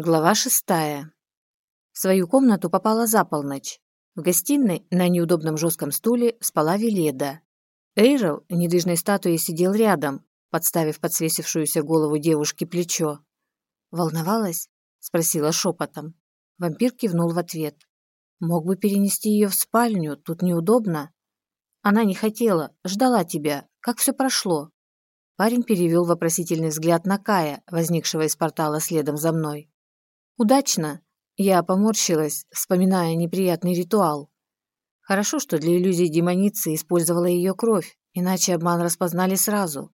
Глава шестая. В свою комнату попала за полночь. В гостиной на неудобном жестком стуле спала Веледа. Эйрел недвижной статуей сидел рядом, подставив под свесившуюся голову девушки плечо. «Волновалась?» – спросила шепотом. Вампир кивнул в ответ. «Мог бы перенести ее в спальню, тут неудобно». «Она не хотела, ждала тебя. Как все прошло?» Парень перевел вопросительный взгляд на Кая, возникшего из портала следом за мной. Удачно. Я поморщилась, вспоминая неприятный ритуал. Хорошо, что для иллюзии демоницы использовала ее кровь, иначе обман распознали сразу.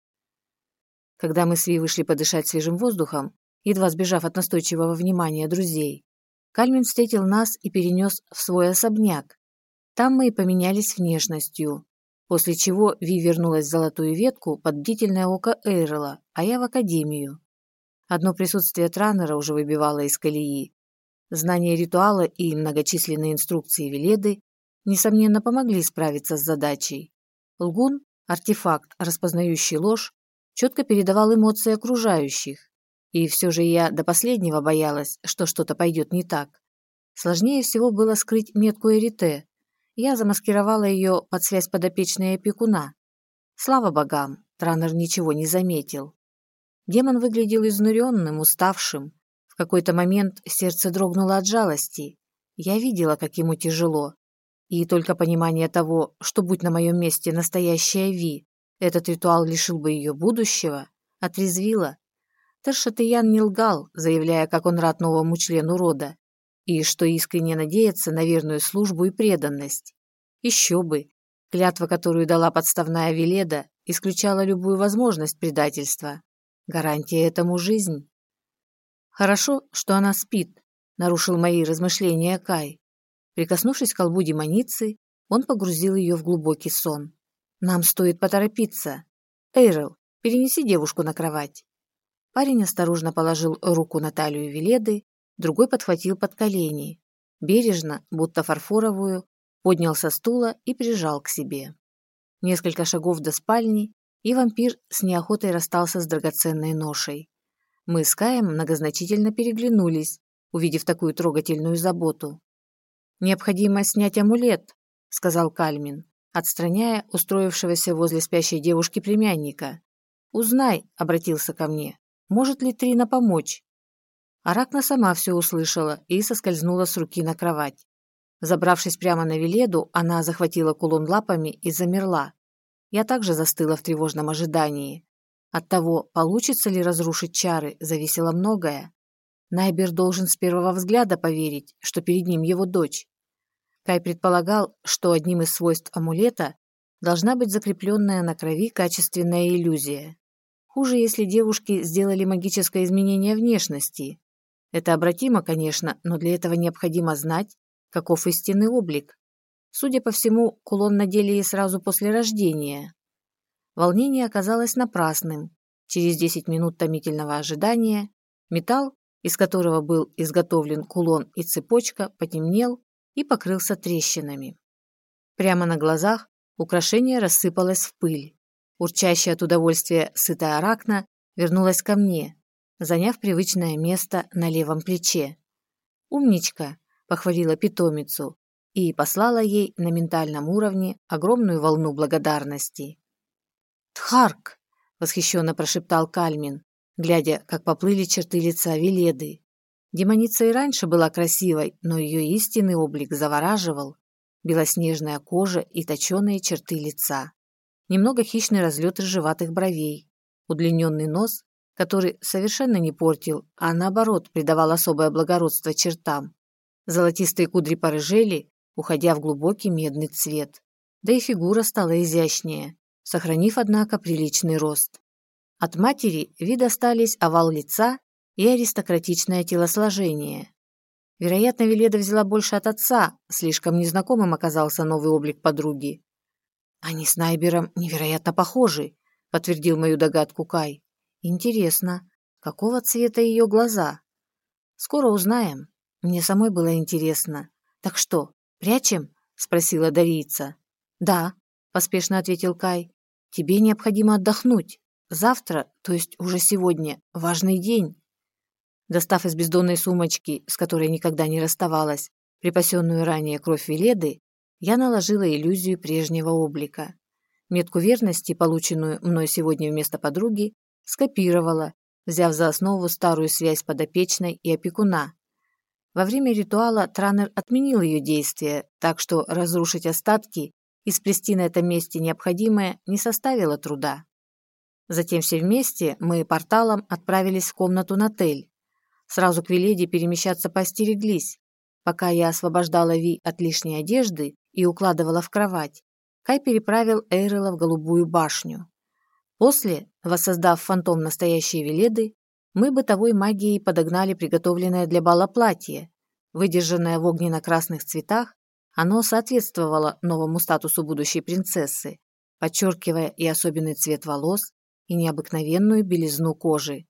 Когда мы с Ви вышли подышать свежим воздухом, едва сбежав от настойчивого внимания друзей, Кальмин встретил нас и перенес в свой особняк. Там мы и поменялись внешностью, после чего Ви вернулась в золотую ветку под бдительное око Эйрела, а я в академию. Одно присутствие Транера уже выбивало из колеи. Знание ритуала и многочисленные инструкции Веледы, несомненно, помогли справиться с задачей. Лгун, артефакт, распознающий ложь, четко передавал эмоции окружающих. И все же я до последнего боялась, что что-то пойдет не так. Сложнее всего было скрыть метку Эрите. Я замаскировала ее под связь подопечной опекуна. Слава богам, Транер ничего не заметил. Демон выглядел изнуренным, уставшим. В какой-то момент сердце дрогнуло от жалости. Я видела, как ему тяжело. И только понимание того, что будь на моем месте настоящая Ви, этот ритуал лишил бы ее будущего, отрезвило. Тершатыян не лгал, заявляя, как он рад новому члену рода, и что искренне надеется на верную службу и преданность. Еще бы! Клятва, которую дала подставная Веледа, исключала любую возможность предательства. Гарантия этому жизнь. Хорошо, что она спит, нарушил мои размышления Кай. Прикоснувшись к колбу демоницы, он погрузил ее в глубокий сон. Нам стоит поторопиться. Эйрел, перенеси девушку на кровать. Парень осторожно положил руку на талию Веледы, другой подхватил под колени. Бережно, будто фарфоровую, поднял со стула и прижал к себе. Несколько шагов до спальни, и вампир с неохотой расстался с драгоценной ношей. Мы с Каем многозначительно переглянулись, увидев такую трогательную заботу. «Необходимо снять амулет», — сказал Кальмин, отстраняя устроившегося возле спящей девушки племянника. «Узнай», — обратился ко мне, — «может ли Трина помочь?» Аракна сама все услышала и соскользнула с руки на кровать. Забравшись прямо на Веледу, она захватила кулон лапами и замерла, я также застыла в тревожном ожидании. От того, получится ли разрушить чары, зависело многое. Найбер должен с первого взгляда поверить, что перед ним его дочь. Кай предполагал, что одним из свойств амулета должна быть закрепленная на крови качественная иллюзия. Хуже, если девушки сделали магическое изменение внешности. Это обратимо, конечно, но для этого необходимо знать, каков истинный облик. Судя по всему, кулон надели ей сразу после рождения. Волнение оказалось напрасным. Через 10 минут томительного ожидания металл, из которого был изготовлен кулон и цепочка, потемнел и покрылся трещинами. Прямо на глазах украшение рассыпалось в пыль. Урчащая от удовольствия сытая аракна вернулась ко мне, заняв привычное место на левом плече. «Умничка!» – похвалила питомицу, и послала ей на ментальном уровне огромную волну благодарности. «Тхарк!» — восхищенно прошептал Кальмин, глядя, как поплыли черты лица Веледы. Демоница и раньше была красивой, но ее истинный облик завораживал. Белоснежная кожа и точеные черты лица. Немного хищный разлет рыжеватых бровей. Удлиненный нос, который совершенно не портил, а наоборот придавал особое благородство чертам. Золотистые кудри порыжели, уходя в глубокий медный цвет. Да и фигура стала изящнее, сохранив, однако, приличный рост. От матери вид остались овал лица и аристократичное телосложение. Вероятно, Веледа взяла больше от отца, слишком незнакомым оказался новый облик подруги. «Они с Найбером невероятно похожи», — подтвердил мою догадку Кай. «Интересно, какого цвета ее глаза?» «Скоро узнаем. Мне самой было интересно. Так что, «Прячем?» – спросила Дарийца. «Да», – поспешно ответил Кай. «Тебе необходимо отдохнуть. Завтра, то есть уже сегодня, важный день». Достав из бездонной сумочки, с которой никогда не расставалась, припасенную ранее кровь Веледы, я наложила иллюзию прежнего облика. Метку верности, полученную мной сегодня вместо подруги, скопировала, взяв за основу старую связь подопечной и опекуна. Во время ритуала Транер отменил ее действие, так что разрушить остатки и сплести на этом месте необходимое не составило труда. Затем все вместе мы порталом отправились в комнату Натель. Сразу к Веледе перемещаться постереглись. Пока я освобождала Ви от лишней одежды и укладывала в кровать, Кай переправил Эйрела в Голубую башню. После, воссоздав фантом настоящей Веледы, мы бытовой магией подогнали приготовленное для бала платье. Выдержанное в огненно-красных цветах, оно соответствовало новому статусу будущей принцессы, подчеркивая и особенный цвет волос, и необыкновенную белизну кожи.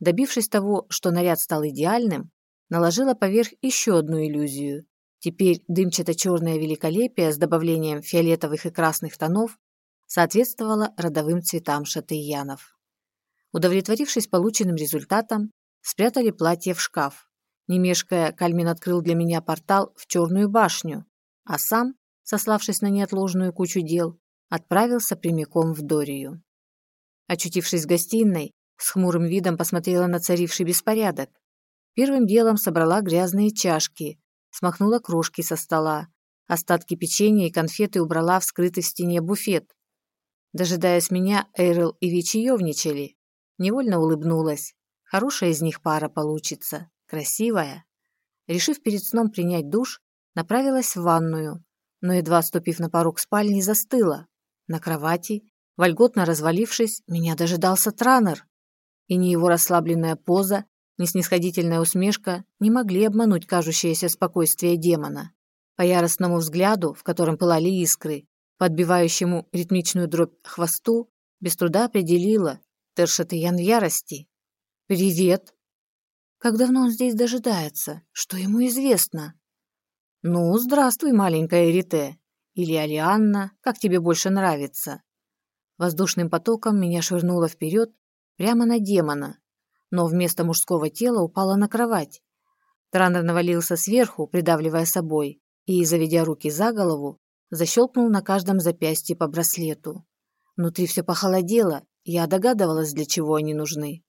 Добившись того, что наряд стал идеальным, наложила поверх еще одну иллюзию. Теперь дымчато-черное великолепие с добавлением фиолетовых и красных тонов соответствовало родовым цветам шатыянов. Удовлетворившись полученным результатом, спрятали платье в шкаф. Не мешкая, Кальмин открыл для меня портал в Черную башню, а сам, сославшись на неотложную кучу дел, отправился прямиком в Дорию. Очутившись в гостиной, с хмурым видом посмотрела на царивший беспорядок. Первым делом собрала грязные чашки, смахнула крошки со стола, остатки печенья и конфеты убрала в скрытый в стене буфет. Дожидаясь меня, Эйрл и Ви чаевничали. Невольно улыбнулась. Хорошая из них пара получится, красивая. Решив перед сном принять душ, направилась в ванную, но едва ступив на порог спальни, застыла. На кровати Вольготно развалившись, меня дожидался Транер. И ни его расслабленная поза, ни снисходительная усмешка не могли обмануть кажущееся спокойствие демона. По яростному взгляду, в котором пылали искры, подбивающему ритмичную дробь хвосту, без труда определила Тершатыян в ярости. «Привет!» Как давно он здесь дожидается? Что ему известно? «Ну, здравствуй, маленькая Эрите. Или Алианна, как тебе больше нравится?» Воздушным потоком меня швырнуло вперед, прямо на демона, но вместо мужского тела упала на кровать. Транер навалился сверху, придавливая собой, и, заведя руки за голову, защелкнул на каждом запястье по браслету. Внутри все похолодело, я догадывалась, для чего они нужны.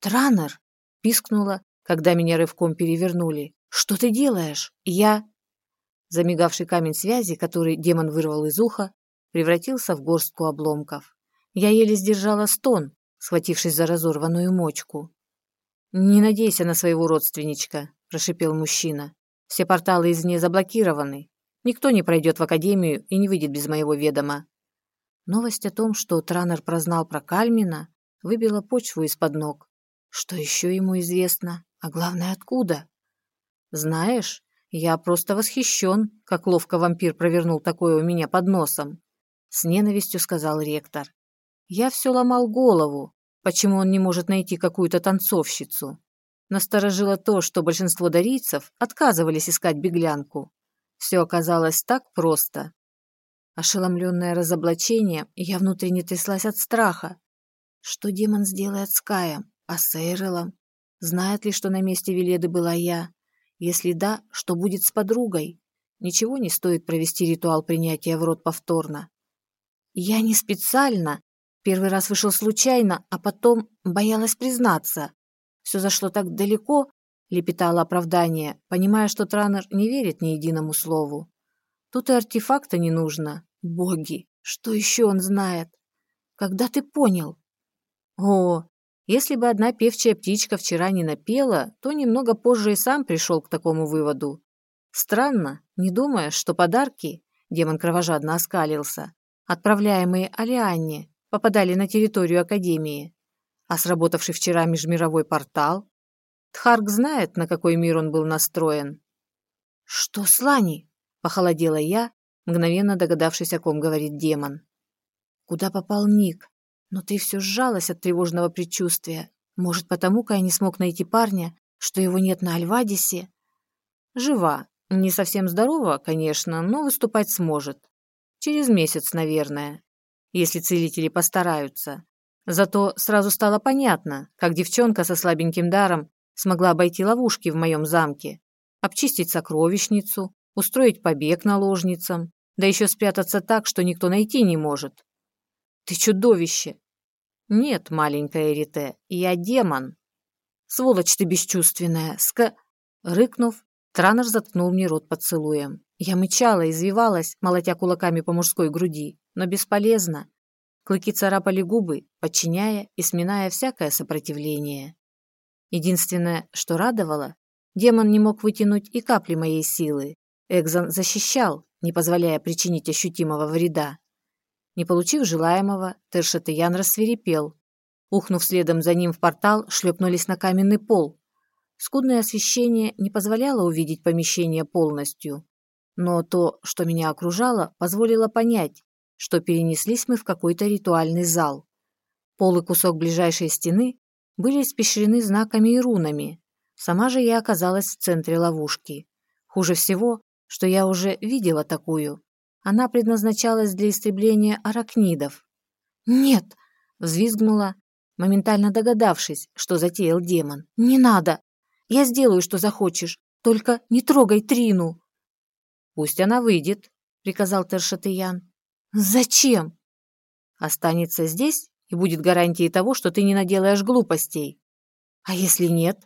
«Транер!» – пискнула, когда меня рывком перевернули. «Что ты делаешь? Я...» Замигавший камень связи, который демон вырвал из уха, превратился в горстку обломков. Я еле сдержала стон, схватившись за разорванную мочку. «Не надейся на своего родственничка», – прошипел мужчина. «Все порталы извне заблокированы. Никто не пройдет в академию и не выйдет без моего ведома». Новость о том, что Транер прознал про Кальмина, выбила почву из-под ног. Что еще ему известно? А главное, откуда? Знаешь, я просто восхищен, как ловко вампир провернул такое у меня под носом с ненавистью сказал ректор. Я все ломал голову, почему он не может найти какую-то танцовщицу. Насторожило то, что большинство дарийцев отказывались искать беглянку. Все оказалось так просто. Ошеломленная разоблачением, я внутренне тряслась от страха. Что демон сделает с Каем, а с Эйрелом? Знает ли, что на месте Веледы была я? Если да, что будет с подругой? Ничего не стоит провести ритуал принятия в рот повторно. Я не специально. Первый раз вышел случайно, а потом боялась признаться. Все зашло так далеко, лепетала оправдание, понимая, что Транер не верит ни единому слову. Тут и артефакта не нужно. Боги, что еще он знает? Когда ты понял? О, если бы одна певчая птичка вчера не напела, то немного позже и сам пришел к такому выводу. Странно, не думаешь, что подарки, демон кровожадно оскалился, отправляемые Алианне, попадали на территорию Академии. А сработавший вчера межмировой портал? Тхарк знает, на какой мир он был настроен. «Что с Лани?» – похолодела я, мгновенно догадавшись, о ком говорит демон. «Куда попал Ник? Но ты все сжалась от тревожного предчувствия. Может, потому Кай не смог найти парня, что его нет на Альвадисе?» «Жива. Не совсем здорова, конечно, но выступать сможет. Через месяц, наверное, если целители постараются. Зато сразу стало понятно, как девчонка со слабеньким даром смогла обойти ловушки в моем замке, обчистить сокровищницу, устроить побег наложницам, да еще спрятаться так, что никто найти не может. Ты чудовище! Нет, маленькая Эрите, я демон. Сволочь ты бесчувственная, ска... Рыкнув, Транер заткнул мне рот поцелуем. Я мычала, извивалась, молотя кулаками по мужской груди, но бесполезно. Клыки царапали губы, подчиняя и сминая всякое сопротивление. Единственное, что радовало, демон не мог вытянуть и капли моей силы. Экзон защищал, не позволяя причинить ощутимого вреда. Не получив желаемого, Тершатыян рассверепел. Ухнув следом за ним в портал, шлепнулись на каменный пол. Скудное освещение не позволяло увидеть помещение полностью. Но то, что меня окружало, позволило понять, что перенеслись мы в какой-то ритуальный зал. Пол и кусок ближайшей стены были испещрены знаками и рунами. Сама же я оказалась в центре ловушки. Хуже всего, что я уже видела такую. Она предназначалась для истребления аракнидов. «Нет!» — взвизгнула, моментально догадавшись, что затеял демон. «Не надо! Я сделаю, что захочешь, только не трогай Трину!» «Пусть она выйдет», — приказал Тершатыян. «Зачем?» «Останется здесь и будет гарантией того, что ты не наделаешь глупостей». «А если нет?»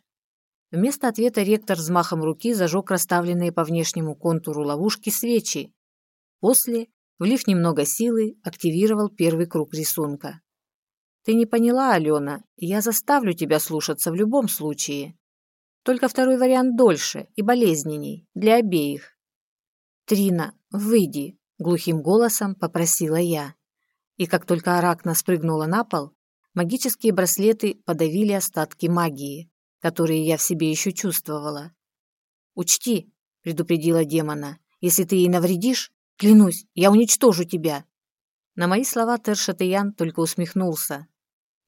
Вместо ответа ректор взмахом руки зажег расставленные по внешнему контуру ловушки свечи. После, влив немного силы, активировал первый круг рисунка. «Ты не поняла, Алена, я заставлю тебя слушаться в любом случае. Только второй вариант дольше и болезненней для обеих». «Трина, выйди», глухим голосом попросила я. И как только Аракна спрыгнула на пол, магические браслеты подавили остатки магии, которые я в себе еще чувствовала. «Учти», — предупредила демона, — «если ты ей навредишь, клянусь, я уничтожу тебя». На мои слова Тершатыян только усмехнулся.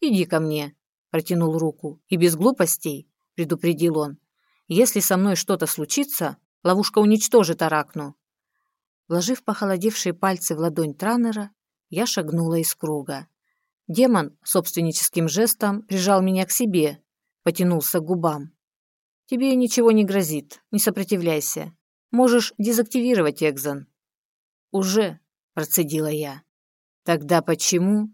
«Иди ко мне», — протянул руку, — «и без глупостей», — предупредил он. «Если со мной что-то случится, ловушка уничтожит Аракну, Вложив похолодевшие пальцы в ладонь Транера, я шагнула из круга. Демон собственническим жестом прижал меня к себе, потянулся к губам. «Тебе ничего не грозит, не сопротивляйся. Можешь дезактивировать Экзон». «Уже», — процедила я. «Тогда почему?»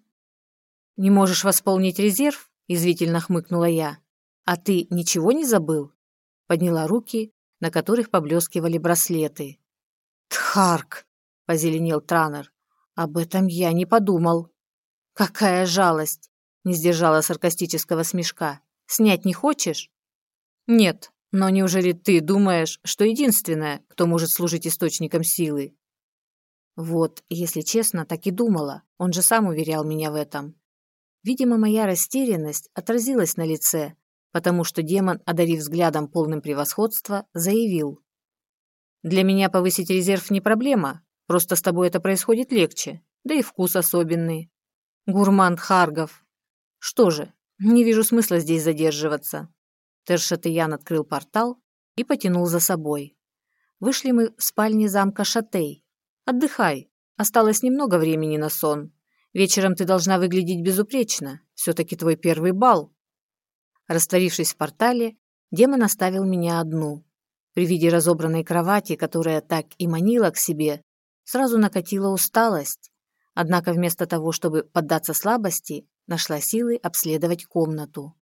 «Не можешь восполнить резерв?» — извительно хмыкнула я. «А ты ничего не забыл?» Подняла руки, на которых поблескивали браслеты. «Тхарк!» — позеленел Транер. «Об этом я не подумал». «Какая жалость!» — не сдержала саркастического смешка. «Снять не хочешь?» «Нет, но неужели ты думаешь, что единственная, кто может служить источником силы?» Вот, если честно, так и думала. Он же сам уверял меня в этом. Видимо, моя растерянность отразилась на лице, потому что демон, одарив взглядом полным превосходства, заявил. Для меня повысить резерв не проблема, просто с тобой это происходит легче, да и вкус особенный. Гурман Харгов. Что же, не вижу смысла здесь задерживаться. Тершатыян открыл портал и потянул за собой. Вышли мы в спальне замка Шатей. Отдыхай, осталось немного времени на сон. Вечером ты должна выглядеть безупречно, все-таки твой первый бал. Растворившись в портале, демон оставил меня одну. При виде разобранной кровати, которая так и манила к себе, сразу накатила усталость. Однако вместо того, чтобы поддаться слабости, нашла силы обследовать комнату.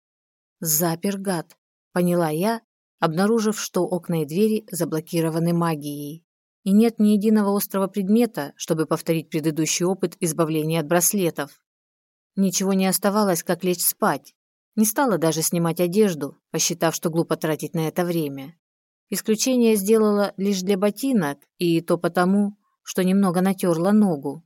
«Запер гад», — поняла я, обнаружив, что окна и двери заблокированы магией. И нет ни единого острого предмета, чтобы повторить предыдущий опыт избавления от браслетов. Ничего не оставалось, как лечь спать. Не стала даже снимать одежду, посчитав, что глупо тратить на это время. Исключение сделала лишь для ботинок, и то потому, что немного натерла ногу.